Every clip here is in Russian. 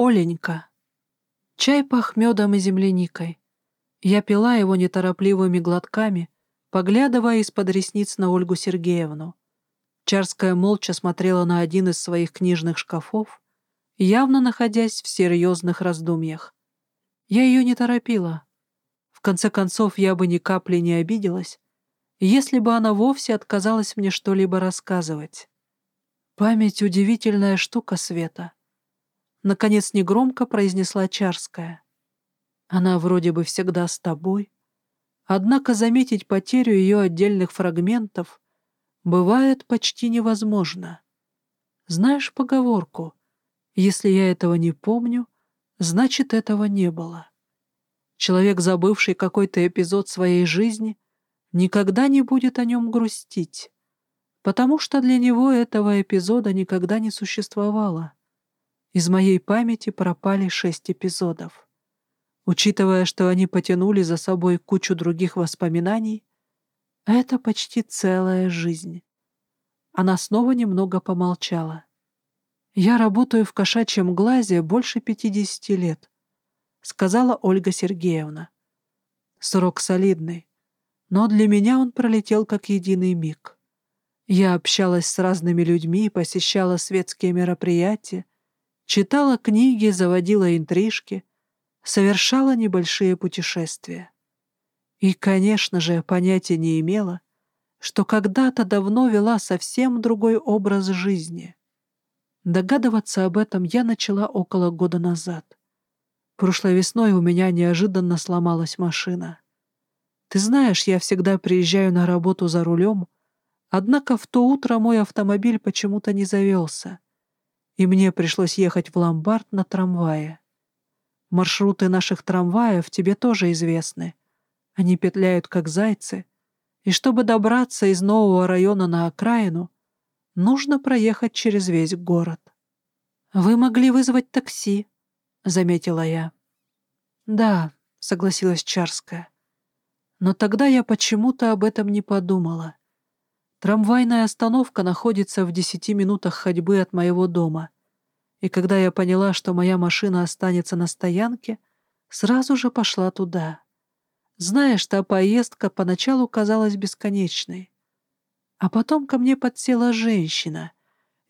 Оленька. Чай пах медом и земляникой. Я пила его неторопливыми глотками, поглядывая из-под ресниц на Ольгу Сергеевну. Чарская молча смотрела на один из своих книжных шкафов, явно находясь в серьезных раздумьях. Я ее не торопила. В конце концов, я бы ни капли не обиделась, если бы она вовсе отказалась мне что-либо рассказывать. Память — удивительная штука света. Наконец негромко произнесла Чарская. Она вроде бы всегда с тобой, однако заметить потерю ее отдельных фрагментов бывает почти невозможно. Знаешь поговорку «Если я этого не помню, значит, этого не было». Человек, забывший какой-то эпизод своей жизни, никогда не будет о нем грустить потому что для него этого эпизода никогда не существовало. Из моей памяти пропали шесть эпизодов. Учитывая, что они потянули за собой кучу других воспоминаний, это почти целая жизнь. Она снова немного помолчала. «Я работаю в кошачьем глазе больше пятидесяти лет», — сказала Ольга Сергеевна. «Срок солидный, но для меня он пролетел как единый миг. Я общалась с разными людьми, посещала светские мероприятия, читала книги, заводила интрижки, совершала небольшие путешествия. И, конечно же, понятия не имела, что когда-то давно вела совсем другой образ жизни. Догадываться об этом я начала около года назад. Прошлой весной у меня неожиданно сломалась машина. Ты знаешь, я всегда приезжаю на работу за рулем — Однако в то утро мой автомобиль почему-то не завелся, и мне пришлось ехать в ломбард на трамвае. Маршруты наших трамваев тебе тоже известны. Они петляют, как зайцы, и чтобы добраться из нового района на окраину, нужно проехать через весь город. «Вы могли вызвать такси», — заметила я. «Да», — согласилась Чарская. «Но тогда я почему-то об этом не подумала. Трамвайная остановка находится в десяти минутах ходьбы от моего дома. И когда я поняла, что моя машина останется на стоянке, сразу же пошла туда. Знаешь, та поездка поначалу казалась бесконечной. А потом ко мне подсела женщина,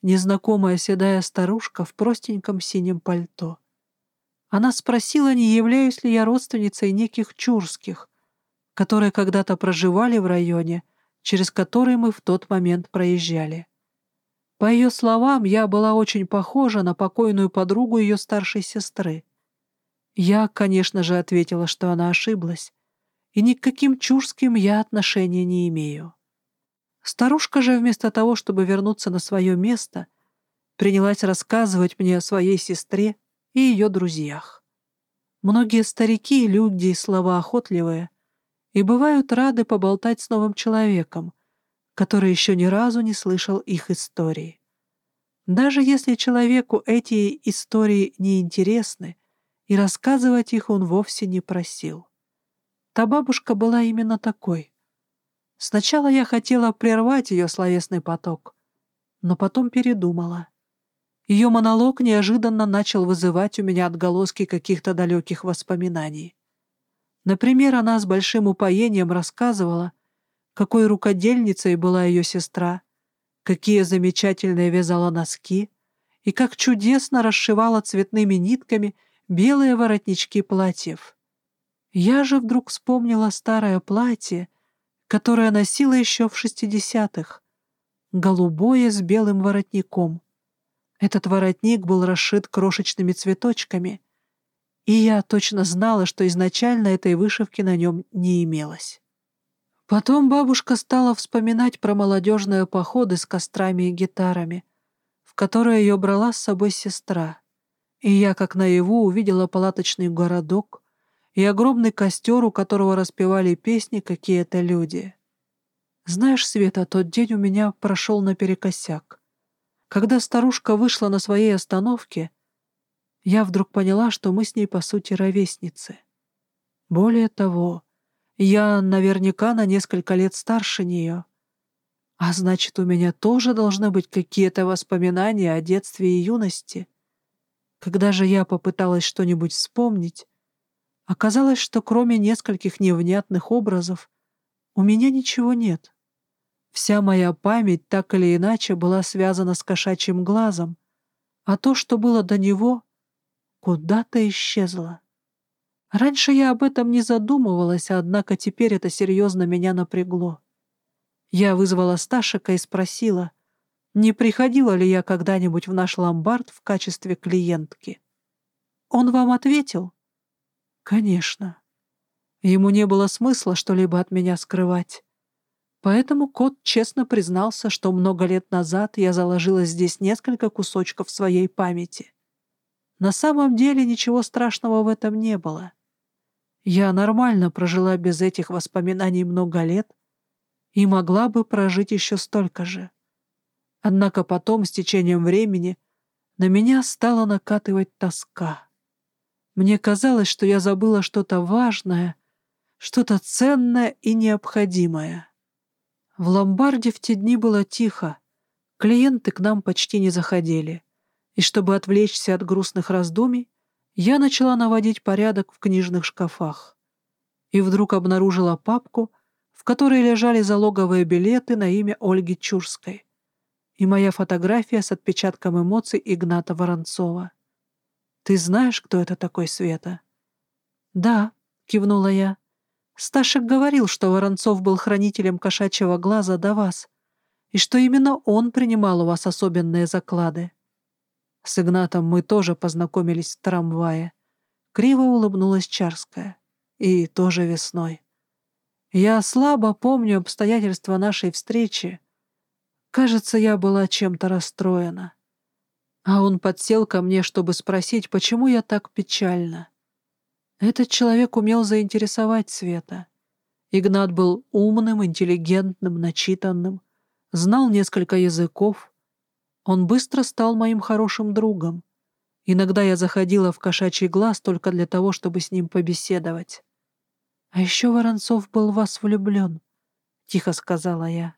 незнакомая седая старушка в простеньком синем пальто. Она спросила, не являюсь ли я родственницей неких чурских, которые когда-то проживали в районе, через который мы в тот момент проезжали. По ее словам, я была очень похожа на покойную подругу ее старшей сестры. Я, конечно же, ответила, что она ошиблась, и ни к каким чужским я отношения не имею. Старушка же, вместо того, чтобы вернуться на свое место, принялась рассказывать мне о своей сестре и ее друзьях. Многие старики, люди и слова охотливые, и бывают рады поболтать с новым человеком, который еще ни разу не слышал их истории. Даже если человеку эти истории не интересны, и рассказывать их он вовсе не просил. Та бабушка была именно такой. Сначала я хотела прервать ее словесный поток, но потом передумала. Ее монолог неожиданно начал вызывать у меня отголоски каких-то далеких воспоминаний. Например, она с большим упоением рассказывала, какой рукодельницей была ее сестра, какие замечательные вязала носки и как чудесно расшивала цветными нитками белые воротнички платьев. Я же вдруг вспомнила старое платье, которое носила еще в шестидесятых, голубое с белым воротником. Этот воротник был расшит крошечными цветочками — и я точно знала, что изначально этой вышивки на нем не имелось. Потом бабушка стала вспоминать про молодежные походы с кострами и гитарами, в которые ее брала с собой сестра. И я, как наяву, увидела палаточный городок и огромный костер, у которого распевали песни какие-то люди. Знаешь, Света, тот день у меня прошел наперекосяк. Когда старушка вышла на своей остановке, я вдруг поняла, что мы с ней, по сути, ровесницы. Более того, я наверняка на несколько лет старше нее. А значит, у меня тоже должны быть какие-то воспоминания о детстве и юности. Когда же я попыталась что-нибудь вспомнить, оказалось, что кроме нескольких невнятных образов у меня ничего нет. Вся моя память так или иначе была связана с кошачьим глазом, а то, что было до него, куда-то исчезло. Раньше я об этом не задумывалась, однако теперь это серьезно меня напрягло. Я вызвала Сташика и спросила, не приходила ли я когда-нибудь в наш ломбард в качестве клиентки. Он вам ответил? Конечно. Ему не было смысла что-либо от меня скрывать. Поэтому кот честно признался, что много лет назад я заложила здесь несколько кусочков своей памяти. На самом деле ничего страшного в этом не было. Я нормально прожила без этих воспоминаний много лет и могла бы прожить еще столько же. Однако потом, с течением времени, на меня стала накатывать тоска. Мне казалось, что я забыла что-то важное, что-то ценное и необходимое. В ломбарде в те дни было тихо, клиенты к нам почти не заходили, и чтобы отвлечься от грустных раздумий, я начала наводить порядок в книжных шкафах. И вдруг обнаружила папку, в которой лежали залоговые билеты на имя Ольги Чурской и моя фотография с отпечатком эмоций Игната Воронцова. «Ты знаешь, кто это такой, Света?» «Да», — кивнула я. «Сташек говорил, что Воронцов был хранителем кошачьего глаза до вас, и что именно он принимал у вас особенные заклады. С Игнатом мы тоже познакомились в трамвае. Криво улыбнулась Чарская. И тоже весной. Я слабо помню обстоятельства нашей встречи, Кажется, я была чем-то расстроена. А он подсел ко мне, чтобы спросить, почему я так печальна. Этот человек умел заинтересовать Света. Игнат был умным, интеллигентным, начитанным, знал несколько языков. Он быстро стал моим хорошим другом. Иногда я заходила в кошачий глаз только для того, чтобы с ним побеседовать. «А еще Воронцов был в вас влюблен», — тихо сказала я.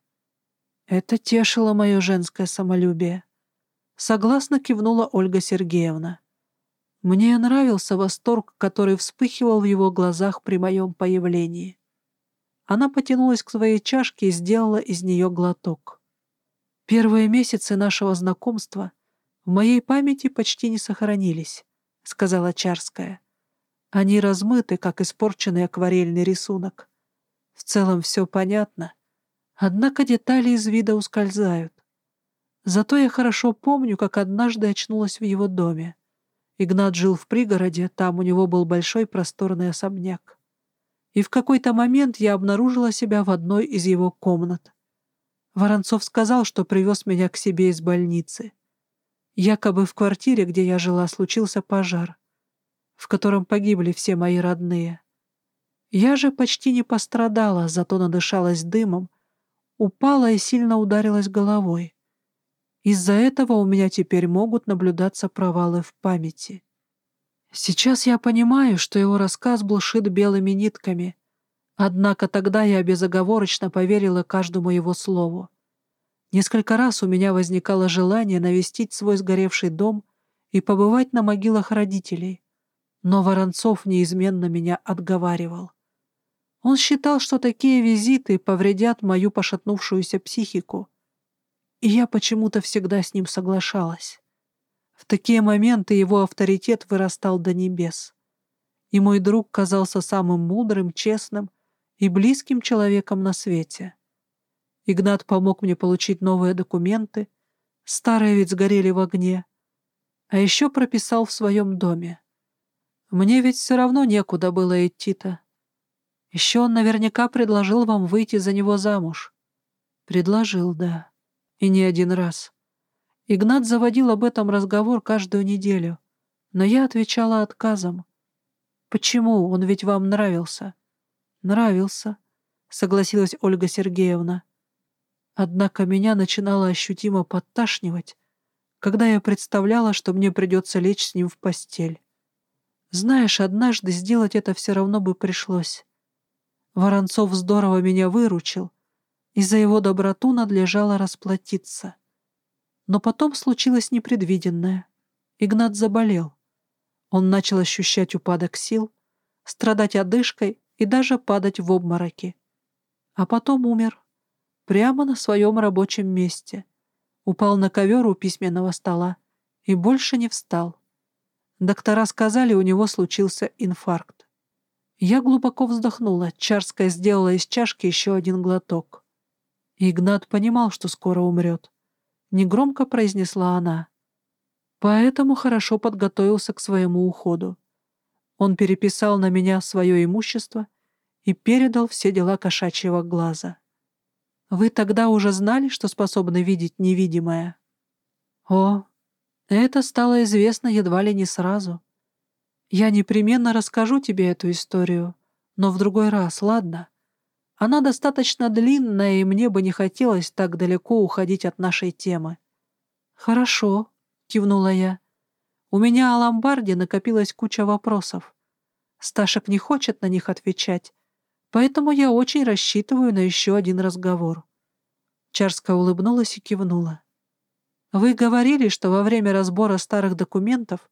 Это тешило мое женское самолюбие. Согласно кивнула Ольга Сергеевна. Мне нравился восторг, который вспыхивал в его глазах при моем появлении. Она потянулась к своей чашке и сделала из нее глоток. Первые месяцы нашего знакомства в моей памяти почти не сохранились, — сказала Чарская. Они размыты, как испорченный акварельный рисунок. В целом все понятно — Однако детали из вида ускользают. Зато я хорошо помню, как однажды очнулась в его доме. Игнат жил в пригороде, там у него был большой просторный особняк. И в какой-то момент я обнаружила себя в одной из его комнат. Воронцов сказал, что привез меня к себе из больницы. Якобы в квартире, где я жила, случился пожар, в котором погибли все мои родные. Я же почти не пострадала, зато надышалась дымом, упала и сильно ударилась головой. Из-за этого у меня теперь могут наблюдаться провалы в памяти. Сейчас я понимаю, что его рассказ был шит белыми нитками, однако тогда я безоговорочно поверила каждому его слову. Несколько раз у меня возникало желание навестить свой сгоревший дом и побывать на могилах родителей, но Воронцов неизменно меня отговаривал. Он считал, что такие визиты повредят мою пошатнувшуюся психику. И я почему-то всегда с ним соглашалась. В такие моменты его авторитет вырастал до небес. И мой друг казался самым мудрым, честным и близким человеком на свете. Игнат помог мне получить новые документы, старые ведь сгорели в огне, а еще прописал в своем доме. Мне ведь все равно некуда было идти-то. Еще он наверняка предложил вам выйти за него замуж. Предложил, да. И не один раз. Игнат заводил об этом разговор каждую неделю, но я отвечала отказом. Почему? Он ведь вам нравился. Нравился, согласилась Ольга Сергеевна. Однако меня начинало ощутимо подташнивать, когда я представляла, что мне придется лечь с ним в постель. Знаешь, однажды сделать это все равно бы пришлось. Воронцов здорово меня выручил, и за его доброту надлежало расплатиться. Но потом случилось непредвиденное. Игнат заболел. Он начал ощущать упадок сил, страдать одышкой и даже падать в обмороки. А потом умер. Прямо на своем рабочем месте. Упал на ковер у письменного стола и больше не встал. Доктора сказали, у него случился инфаркт. Я глубоко вздохнула. Чарская сделала из чашки еще один глоток. Игнат понимал, что скоро умрет. Негромко произнесла она. Поэтому хорошо подготовился к своему уходу. Он переписал на меня свое имущество и передал все дела кошачьего глаза. Вы тогда уже знали, что способны видеть невидимое? О, это стало известно едва ли не сразу. Я непременно расскажу тебе эту историю, но в другой раз, ладно? Она достаточно длинная, и мне бы не хотелось так далеко уходить от нашей темы. Хорошо, кивнула я. У меня о ломбарде накопилась куча вопросов. Сташек не хочет на них отвечать, поэтому я очень рассчитываю на еще один разговор. Чарская улыбнулась и кивнула. «Вы говорили, что во время разбора старых документов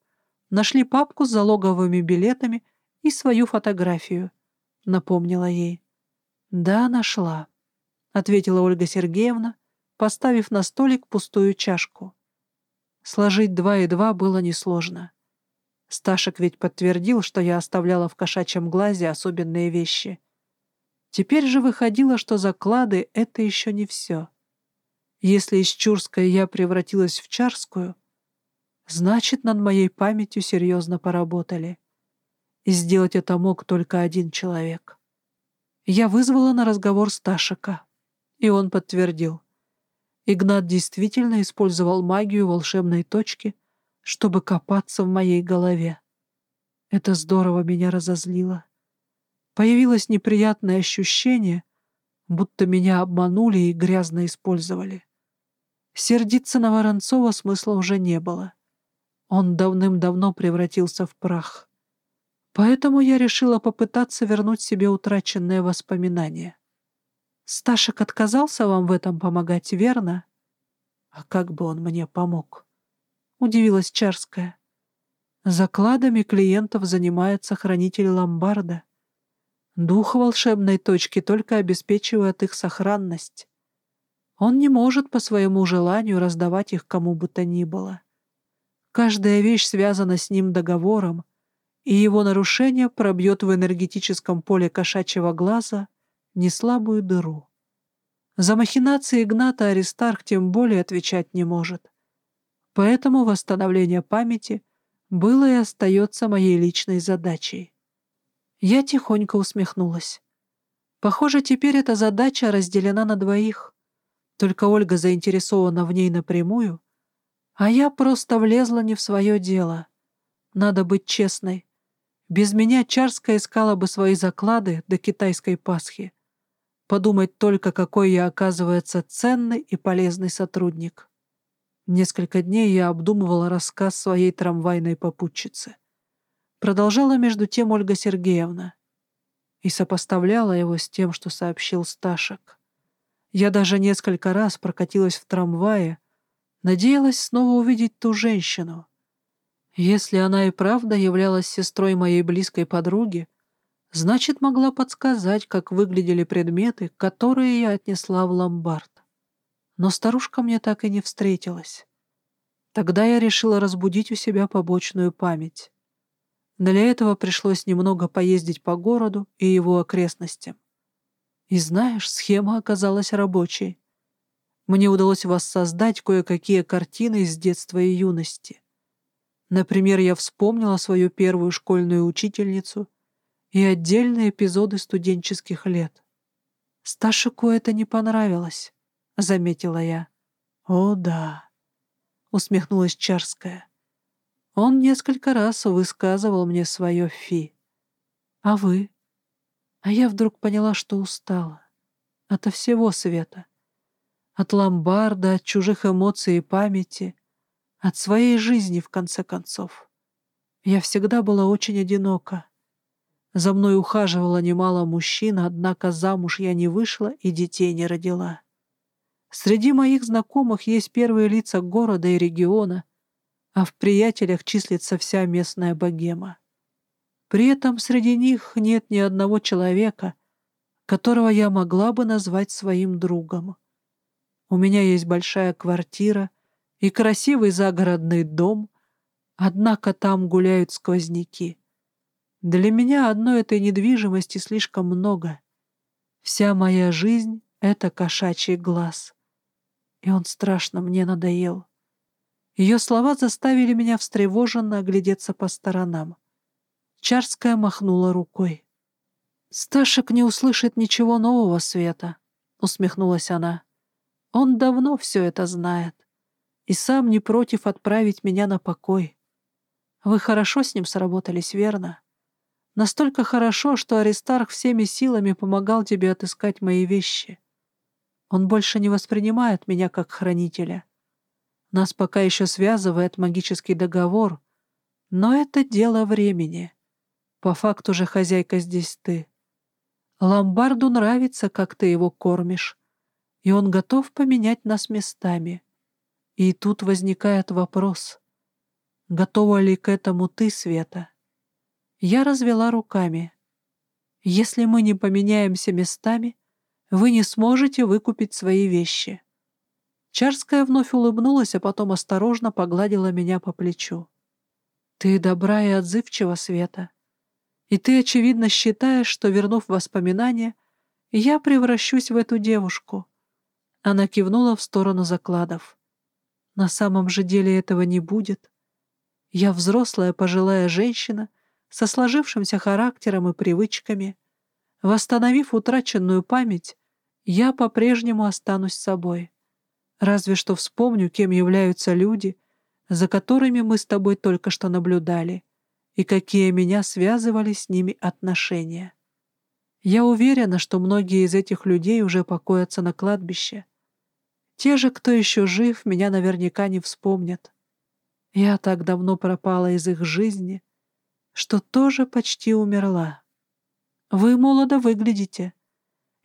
нашли папку с залоговыми билетами и свою фотографию», — напомнила ей. «Да, нашла», — ответила Ольга Сергеевна, поставив на столик пустую чашку. Сложить два и два было несложно. Сташек ведь подтвердил, что я оставляла в кошачьем глазе особенные вещи. Теперь же выходило, что заклады — это еще не все. Если из Чурской я превратилась в Чарскую, значит, над моей памятью серьезно поработали. И сделать это мог только один человек. Я вызвала на разговор Сташика, и он подтвердил. Игнат действительно использовал магию волшебной точки, чтобы копаться в моей голове. Это здорово меня разозлило. Появилось неприятное ощущение, будто меня обманули и грязно использовали. Сердиться на Воронцова смысла уже не было. Он давным-давно превратился в прах. Поэтому я решила попытаться вернуть себе утраченные воспоминания. Сташек отказался вам в этом помогать, верно? А как бы он мне помог? Удивилась Чарская. Закладами клиентов занимается хранитель ломбарда. Дух волшебной точки только обеспечивает их сохранность. Он не может по своему желанию раздавать их кому бы то ни было. Каждая вещь связана с ним договором, и его нарушение пробьет в энергетическом поле кошачьего глаза — неслабую дыру. За махинации Игната Аристарх тем более отвечать не может. Поэтому восстановление памяти было и остается моей личной задачей. Я тихонько усмехнулась. Похоже, теперь эта задача разделена на двоих. Только Ольга заинтересована в ней напрямую, а я просто влезла не в свое дело. Надо быть честной. Без меня Чарская искала бы свои заклады до китайской Пасхи. Подумать только, какой я, оказывается, ценный и полезный сотрудник. Несколько дней я обдумывала рассказ своей трамвайной попутчицы. Продолжала между тем Ольга Сергеевна и сопоставляла его с тем, что сообщил Сташек. Я даже несколько раз прокатилась в трамвае, надеялась снова увидеть ту женщину. Если она и правда являлась сестрой моей близкой подруги, Значит, могла подсказать, как выглядели предметы, которые я отнесла в ломбард. Но старушка мне так и не встретилась. Тогда я решила разбудить у себя побочную память. Для этого пришлось немного поездить по городу и его окрестностям. И знаешь, схема оказалась рабочей. Мне удалось воссоздать кое-какие картины из детства и юности. Например, я вспомнила свою первую школьную учительницу — и отдельные эпизоды студенческих лет. Сташику это не понравилось, — заметила я. «О, да», — усмехнулась Чарская. Он несколько раз высказывал мне свое фи. «А вы?» А я вдруг поняла, что устала. Ото всего света. От ломбарда, от чужих эмоций и памяти, от своей жизни, в конце концов. Я всегда была очень одинока. За мной ухаживало немало мужчин, однако замуж я не вышла и детей не родила. Среди моих знакомых есть первые лица города и региона, а в приятелях числится вся местная богема. При этом среди них нет ни одного человека, которого я могла бы назвать своим другом. У меня есть большая квартира и красивый загородный дом, однако там гуляют сквозняки. Для меня одной этой недвижимости слишком много. Вся моя жизнь — это кошачий глаз. И он страшно мне надоел. Ее слова заставили меня встревоженно оглядеться по сторонам. Чарская махнула рукой. «Сташек не услышит ничего нового, Света», — усмехнулась она. «Он давно все это знает и сам не против отправить меня на покой. Вы хорошо с ним сработались, верно?» Настолько хорошо, что Аристарх всеми силами помогал тебе отыскать мои вещи. Он больше не воспринимает меня как хранителя. Нас пока еще связывает магический договор, но это дело времени. По факту же хозяйка здесь ты. Ломбарду нравится, как ты его кормишь, и он готов поменять нас местами. И тут возникает вопрос, готова ли к этому ты, Света? Я развела руками. «Если мы не поменяемся местами, вы не сможете выкупить свои вещи». Чарская вновь улыбнулась, а потом осторожно погладила меня по плечу. «Ты добра и отзывчива, Света. И ты, очевидно, считаешь, что, вернув воспоминания, я превращусь в эту девушку». Она кивнула в сторону закладов. «На самом же деле этого не будет. Я взрослая пожилая женщина — со сложившимся характером и привычками. Восстановив утраченную память, я по-прежнему останусь собой. Разве что вспомню, кем являются люди, за которыми мы с тобой только что наблюдали, и какие меня связывали с ними отношения. Я уверена, что многие из этих людей уже покоятся на кладбище. Те же, кто еще жив, меня наверняка не вспомнят. Я так давно пропала из их жизни, что тоже почти умерла. Вы молодо выглядите.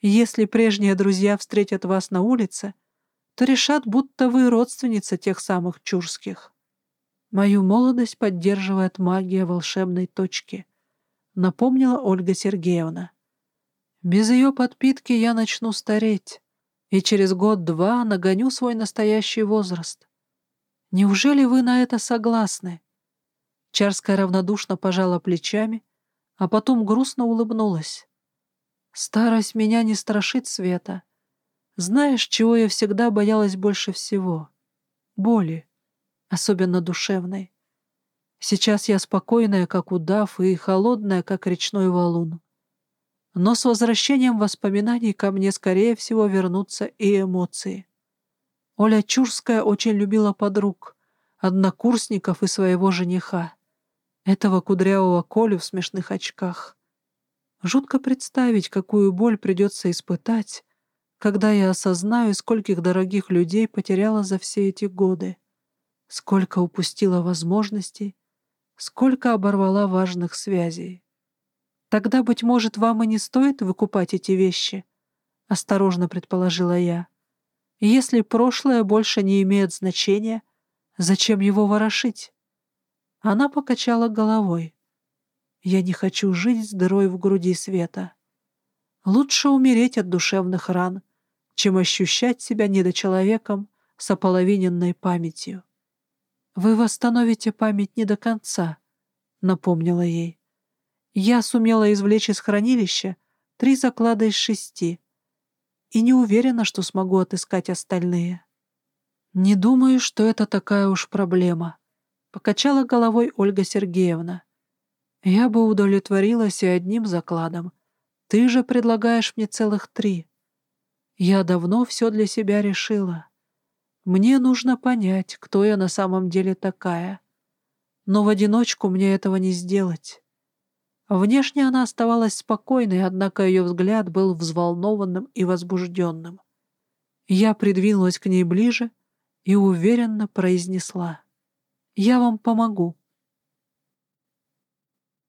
Если прежние друзья встретят вас на улице, то решат, будто вы родственница тех самых чурских. Мою молодость поддерживает магия волшебной точки, напомнила Ольга Сергеевна. Без ее подпитки я начну стареть, и через год-два нагоню свой настоящий возраст. Неужели вы на это согласны? Чарская равнодушно пожала плечами, а потом грустно улыбнулась. «Старость меня не страшит, Света. Знаешь, чего я всегда боялась больше всего? Боли, особенно душевной. Сейчас я спокойная, как удав, и холодная, как речной валун. Но с возвращением воспоминаний ко мне, скорее всего, вернутся и эмоции. Оля Чурская очень любила подруг, однокурсников и своего жениха этого кудрявого Колю в смешных очках. Жутко представить, какую боль придется испытать, когда я осознаю, скольких дорогих людей потеряла за все эти годы, сколько упустила возможностей, сколько оборвала важных связей. Тогда, быть может, вам и не стоит выкупать эти вещи, — осторожно предположила я. Если прошлое больше не имеет значения, зачем его ворошить? Она покачала головой. «Я не хочу жить с дырой в груди света. Лучше умереть от душевных ран, чем ощущать себя недочеловеком с ополовиненной памятью. Вы восстановите память не до конца», — напомнила ей. «Я сумела извлечь из хранилища три заклада из шести и не уверена, что смогу отыскать остальные. Не думаю, что это такая уж проблема». Покачала головой Ольга Сергеевна. Я бы удовлетворилась и одним закладом. Ты же предлагаешь мне целых три. Я давно все для себя решила. Мне нужно понять, кто я на самом деле такая. Но в одиночку мне этого не сделать. Внешне она оставалась спокойной, однако ее взгляд был взволнованным и возбужденным. Я придвинулась к ней ближе и уверенно произнесла. Я вам помогу.